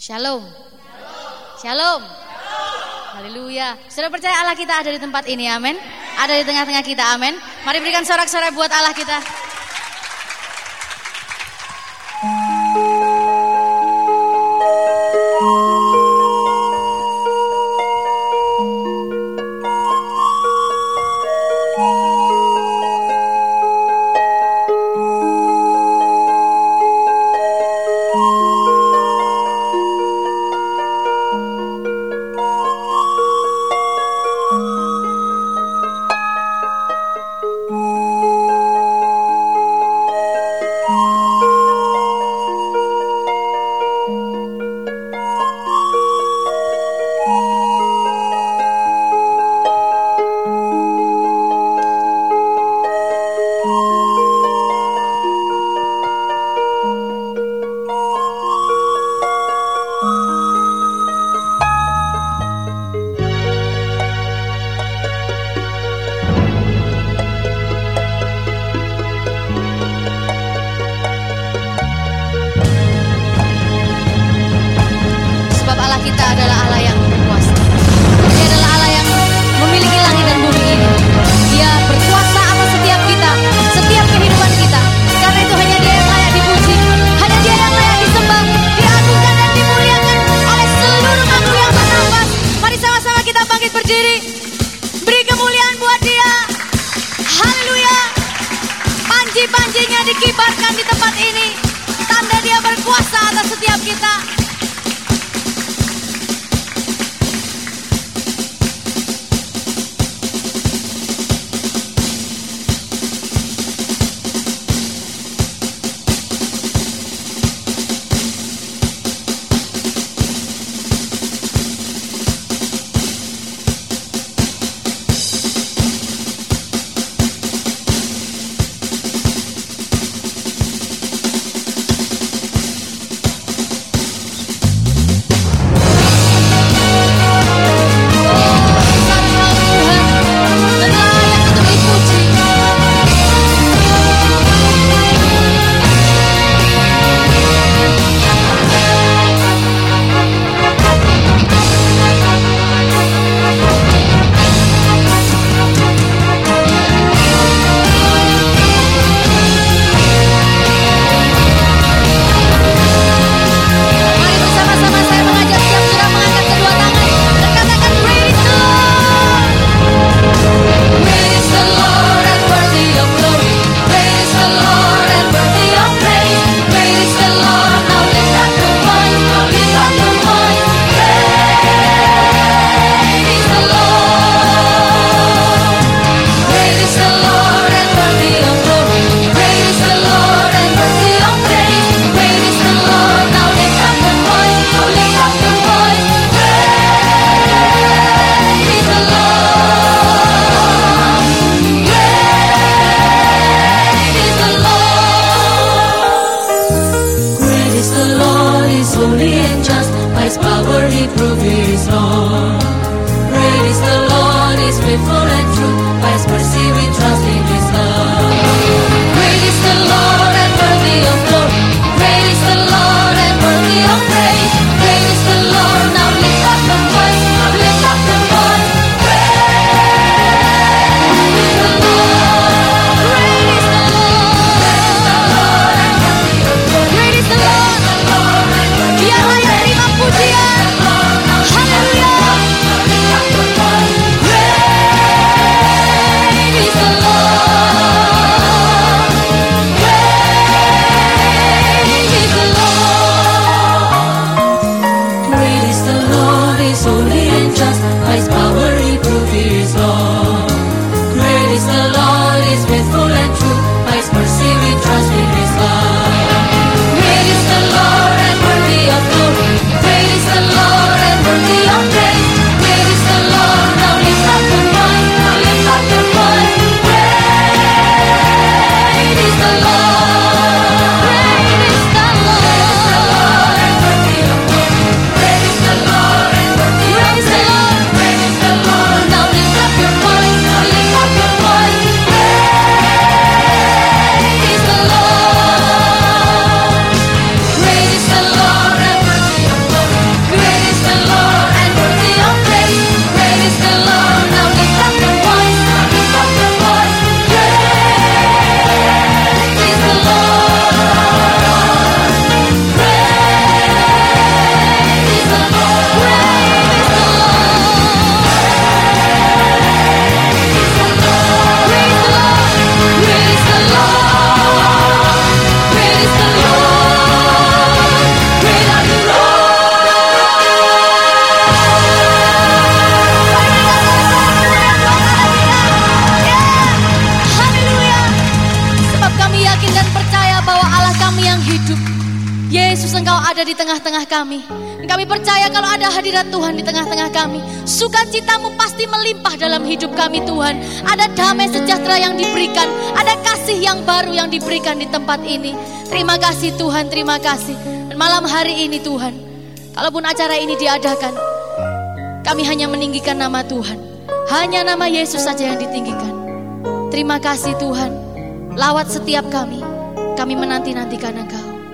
Shalom. Shalom. Shalom. Haleluya. Sudah percaya Allah kita ada di tempat ini, amin. Ada di tengah-tengah kita, amin. Mari berikan sorak-sorai buat Allah kita. kita adalah Allah yang berkuasa. Dia adalah Allah yang memiliki langit dan bumi ini. Dia berkuasa atas setiap kita, setiap kehidupan kita. Karena itu hanya Dia yang layak dipuji, hanya Dia yang layak disembah, diagungkan dan dimuliakan oleh seluruh makhluk yang bernafas. Mari sama-sama kita bangkit berdiri. Beri kemuliaan buat Dia. Haleluya. Panji-panjinya dikibarkan di tempat ini. Tanda dia berkuasa atas setiap kita. he proved his love. The Lord, faithful and true, by his mercy holy and just, by his power he proved his. Tengah-tengah kami. Dan kami percaya kalau ada hadirat Tuhan di tengah-tengah kami, sukacitamu pasti melimpah dalam hidup kami Tuhan. Ada damai sejahtera yang diberikan, ada kasih yang baru yang diberikan di tempat ini. Terima kasih Tuhan, terima kasih. Dan malam hari ini Tuhan, kalaupun acara ini diadakan, kami hanya meninggikan nama Tuhan. Hanya nama Yesus saja yang ditinggikan. Terima kasih Tuhan. Lawat setiap kami. Kami menanti-nantikan Engkau.